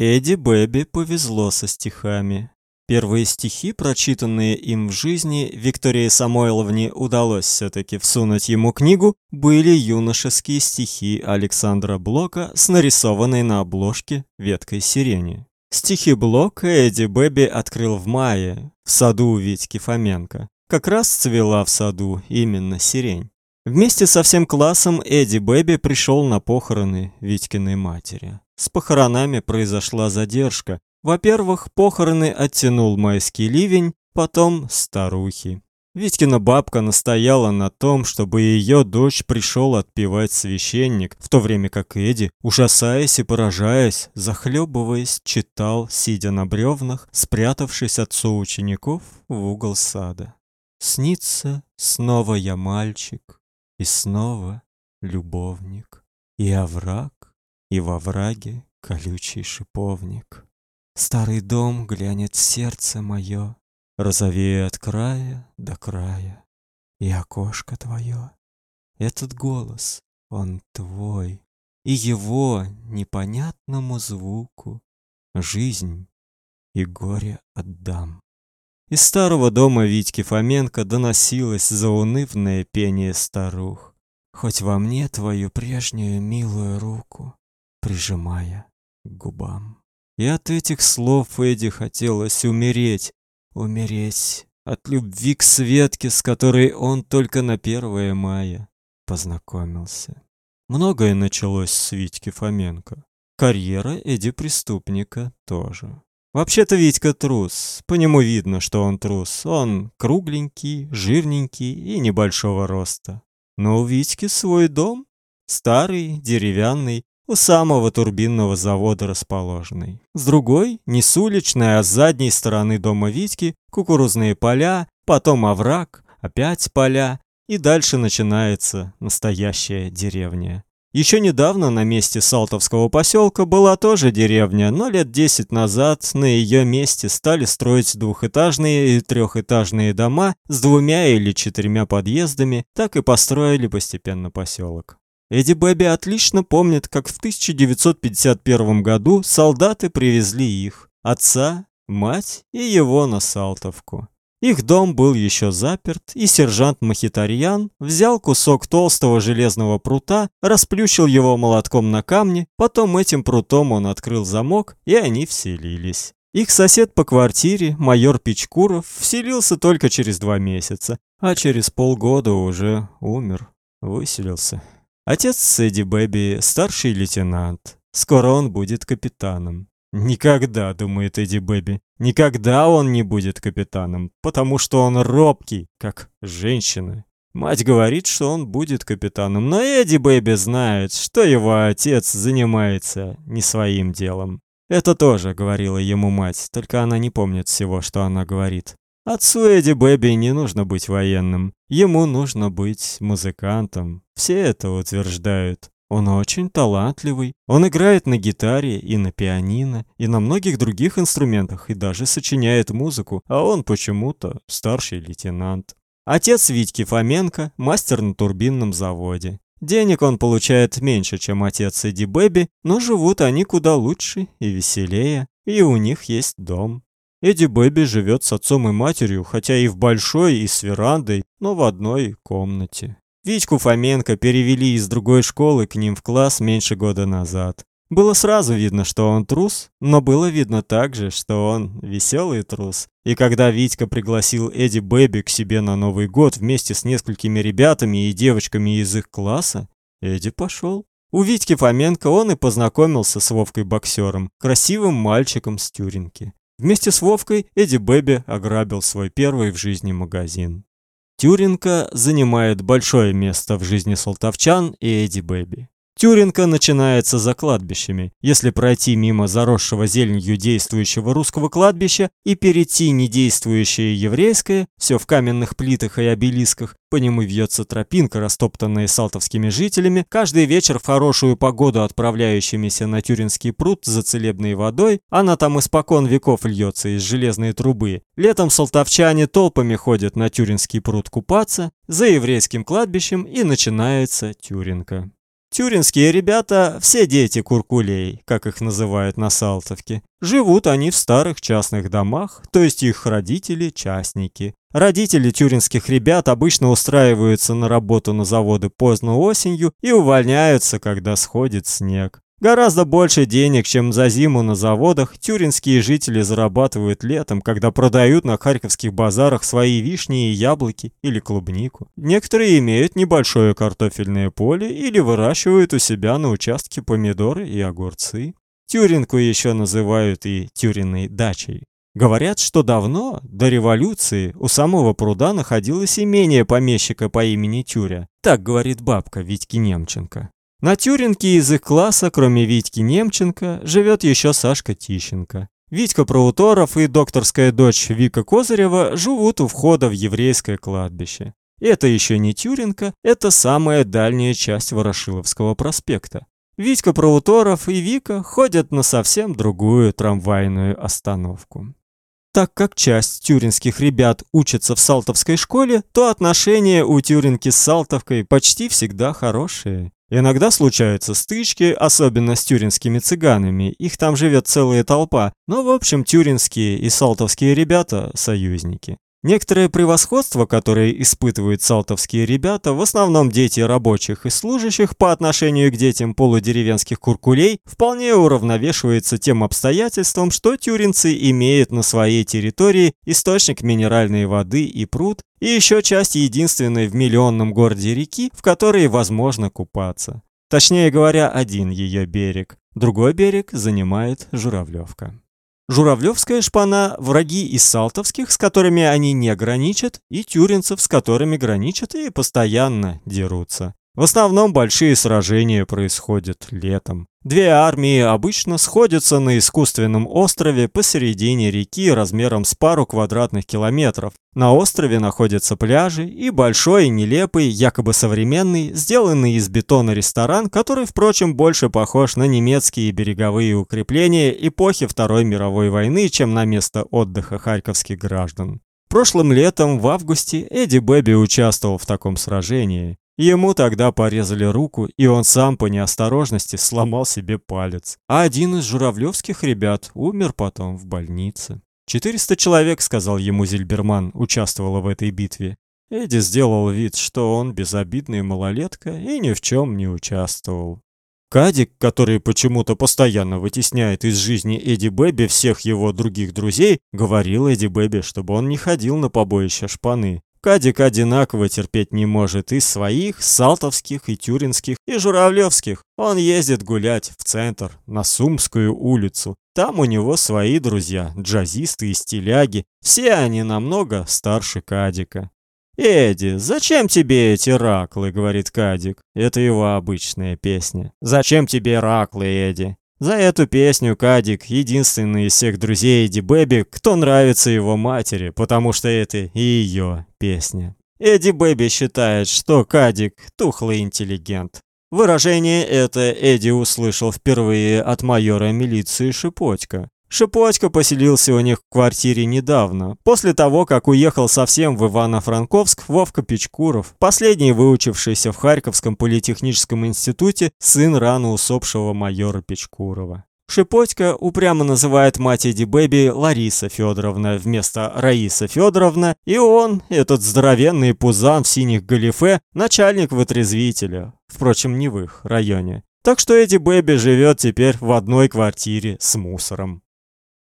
Эдди Бэби повезло со стихами. Первые стихи, прочитанные им в жизни, Виктории Самойловне удалось все-таки всунуть ему книгу, были юношеские стихи Александра Блока с нарисованной на обложке веткой сирени. Стихи Блока Эдди Бэби открыл в мае, в саду Витьки Фоменко. Как раз цвела в саду именно сирень. Вместе со всем классом Эдди Бэби пришел на похороны Витькиной матери. С похоронами произошла задержка, во-первых, похороны оттянул майский ливень, потом старухи. Витькина бабка настояла на том, чтобы ее дочь пришел отпевать священник, в то время как Эдди, ужасаясь и поражаясь, захлебываясь, читал, сидя на бревнах, спрятавшись от соучеников в угол сада. Снится снова я мальчик, и снова любовник, и овраг, и во враге колючий шиповник. Старый дом глянет сердце мое, Розовее от края до края, И окошко твое. Этот голос, он твой, И его непонятному звуку Жизнь и горе отдам. Из старого дома Витьки Фоменко доносилось заунывное пение старух. Хоть во мне твою прежнюю милую руку, Прижимая к губам. И от этих слов Эдди хотелось умереть, умереть от любви к Светке, с которой он только на 1 мая познакомился. Многое началось с Витьки Фоменко. Карьера Эдди преступника тоже. Вообще-то Витька трус. По нему видно, что он трус. Он кругленький, жирненький и небольшого роста. Но у Витьки свой дом. Старый, деревянный, у самого турбинного завода расположенный. С другой, не с уличной, а с задней стороны дома Витьки, кукурузные поля, потом овраг, опять поля, и дальше начинается настоящая деревня. Еще недавно на месте Салтовского поселка была тоже деревня, но лет десять назад на ее месте стали строить двухэтажные и трехэтажные дома с двумя или четырьмя подъездами, так и построили постепенно поселок. Эдди Бэби отлично помнит, как в 1951 году солдаты привезли их, отца, мать и его на Салтовку. Их дом был еще заперт, и сержант Махитарьян взял кусок толстого железного прута, расплющил его молотком на камне, потом этим прутом он открыл замок, и они вселились. Их сосед по квартире, майор Пичкуров, вселился только через два месяца, а через полгода уже умер, выселился. Отец Эдди Бэби – старший лейтенант. Скоро он будет капитаном. Никогда, думает Эдди Бэби, никогда он не будет капитаном, потому что он робкий, как женщина. Мать говорит, что он будет капитаном, но Эдди Бэби знает, что его отец занимается не своим делом. Это тоже говорила ему мать, только она не помнит всего, что она говорит. Отцу Эдди Бэби не нужно быть военным, ему нужно быть музыкантом. Все это утверждают. Он очень талантливый. Он играет на гитаре и на пианино, и на многих других инструментах, и даже сочиняет музыку, а он почему-то старший лейтенант. Отец Витьки Фоменко – мастер на турбинном заводе. Денег он получает меньше, чем отец Эдди Бэби, но живут они куда лучше и веселее, и у них есть дом. Эдди Бэби живет с отцом и матерью, хотя и в большой, и с верандой, но в одной комнате. Витьку Фоменко перевели из другой школы к ним в класс меньше года назад. Было сразу видно, что он трус, но было видно также, что он веселый трус. И когда Витька пригласил Эдди Бэби к себе на Новый год вместе с несколькими ребятами и девочками из их класса, Эдди пошел. У Витьки Фоменко он и познакомился с Вовкой Боксером, красивым мальчиком с Тюринки. Вместе с Вовкой Эдди Бэби ограбил свой первый в жизни магазин. Тюринка занимает большое место в жизни салтовчан и Эдди Бэби. Тюринка начинается за кладбищами. Если пройти мимо заросшего зеленью действующего русского кладбища и перейти недействующее еврейское, все в каменных плитах и обелисках, по нему вьется тропинка, растоптанная салтовскими жителями, каждый вечер в хорошую погоду отправляющимися на Тюринский пруд за целебной водой, она там испокон веков льется из железной трубы. Летом салтовчане толпами ходят на Тюринский пруд купаться, за еврейским кладбищем и начинается Тюринка. Тюринские ребята, все дети куркулей, как их называют на Салтовке. Живут они в старых частных домах, то есть их родители – частники. Родители тюринских ребят обычно устраиваются на работу на заводы поздно осенью и увольняются, когда сходит снег. Гораздо больше денег, чем за зиму на заводах, тюринские жители зарабатывают летом, когда продают на харьковских базарах свои вишни и яблоки или клубнику. Некоторые имеют небольшое картофельное поле или выращивают у себя на участке помидоры и огурцы. Тюринку еще называют и тюриной дачей. Говорят, что давно, до революции, у самого пруда находилось имение помещика по имени Тюря. Так говорит бабка Витьки Немченко. На Тюринке из их класса, кроме Витьки Немченко, живет еще Сашка Тищенко. Витька Проуторов и докторская дочь Вика Козырева живут у входа в еврейское кладбище. Это еще не Тюринка, это самая дальняя часть Ворошиловского проспекта. Витька Проуторов и Вика ходят на совсем другую трамвайную остановку. Так как часть тюринских ребят учатся в Салтовской школе, то отношения у Тюринки с Салтовкой почти всегда хорошие. Иногда случаются стычки, особенно с тюринскими цыганами, их там живет целая толпа, но в общем тюринские и салтовские ребята – союзники. Некоторое превосходство, которое испытывают салтовские ребята, в основном дети рабочих и служащих по отношению к детям полудеревенских куркулей, вполне уравновешивается тем обстоятельством, что тюринцы имеют на своей территории источник минеральной воды и пруд, и еще часть единственной в миллионном городе реки, в которой возможно купаться. Точнее говоря, один ее берег. Другой берег занимает Журавлевка. Журавлевская шпана – враги из салтовских, с которыми они не граничат, и тюринцев, с которыми граничат и постоянно дерутся. В основном большие сражения происходят летом. Две армии обычно сходятся на искусственном острове посередине реки размером с пару квадратных километров. На острове находятся пляжи и большой, нелепый, якобы современный, сделанный из бетона ресторан, который, впрочем, больше похож на немецкие береговые укрепления эпохи Второй мировой войны, чем на место отдыха харьковских граждан. Прошлым летом, в августе, Эдди Бэби участвовал в таком сражении. Ему тогда порезали руку, и он сам по неосторожности сломал себе палец. А один из журавлевских ребят умер потом в больнице. «Четыреста человек», — сказал ему Зильберман, участвовало в этой битве. Эдди сделал вид, что он безобидный малолетка и ни в чем не участвовал. Кадик, который почему-то постоянно вытесняет из жизни Эдди Бэби всех его других друзей, говорил Эдди Бэби, чтобы он не ходил на побоище шпаны. Кадик одинаково терпеть не может и своих, салтовских, и тюринских, и журавлевских. Он ездит гулять в центр, на Сумскую улицу. Там у него свои друзья, джазисты и стиляги. Все они намного старше Кадика. «Эдди, зачем тебе эти раклы?» — говорит Кадик. Это его обычная песня. «Зачем тебе раклы, Эдди?» За эту песню Кадик единственный из всех друзей Эдди Бэби, кто нравится его матери, потому что это и ее песня. Эдди Бэби считает, что Кадик тухлый интеллигент. Выражение это Эдди услышал впервые от майора милиции Шипотька. Шипотько поселился у них в квартире недавно, после того, как уехал совсем в Ивано-Франковск Вовка Печкуров, последний выучившийся в Харьковском политехническом институте сын рано усопшего майора Печкурова. Шипотько упрямо называет мать Эдди Бэби Лариса Федоровна вместо Раиса Федоровна, и он, этот здоровенный пузан в синих галифе, начальник вытрезвителя, впрочем, не в их районе. Так что Эдди Бэби живет теперь в одной квартире с мусором.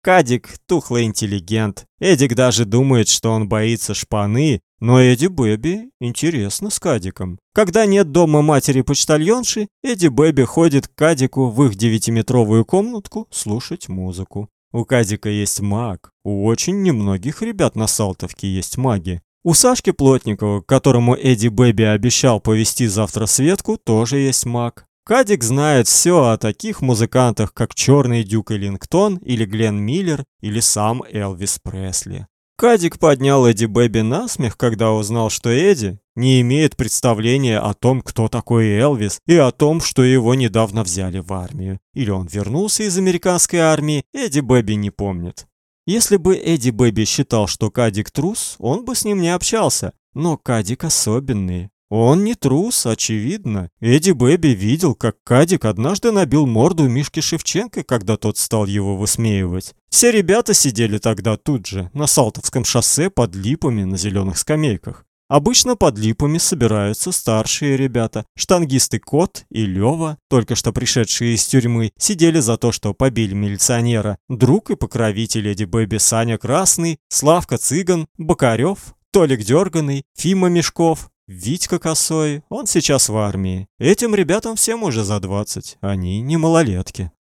Кадик – тухлый интеллигент. Эдик даже думает, что он боится шпаны, но Эдди Бэби интересно с Кадиком. Когда нет дома матери-почтальонши, Эдди Бэби ходит к Кадику в их девятиметровую комнатку слушать музыку. У Кадика есть маг. У очень немногих ребят на Салтовке есть маги. У Сашки Плотникова, которому Эдди Бэби обещал повести завтра Светку, тоже есть маг. Кадик знает все о таких музыкантах, как Черный Дюк Эллингтон или Глен Миллер или сам Элвис Пресли. Кадик поднял Эдди Бэби на смех, когда узнал, что Эдди не имеет представления о том, кто такой Элвис, и о том, что его недавно взяли в армию. Или он вернулся из американской армии, Эдди Бэби не помнит. Если бы Эдди Бэби считал, что Кадик трус, он бы с ним не общался. Но Кадик особенный. Он не трус, очевидно. Эдди Бэби видел, как Кадик однажды набил морду Мишке Шевченко, когда тот стал его высмеивать. Все ребята сидели тогда тут же, на Салтовском шоссе под липами на зеленых скамейках. Обычно под липами собираются старшие ребята. Штангисты Кот и Лёва, только что пришедшие из тюрьмы, сидели за то, что побили милиционера. Друг и покровитель Эдди Бэби Саня Красный, Славка Цыган, Бокарёв, Толик Дёрганый, Фима Мешков, Витька Косой, он сейчас в армии. Этим ребятам всем уже за 20, они не малолетки.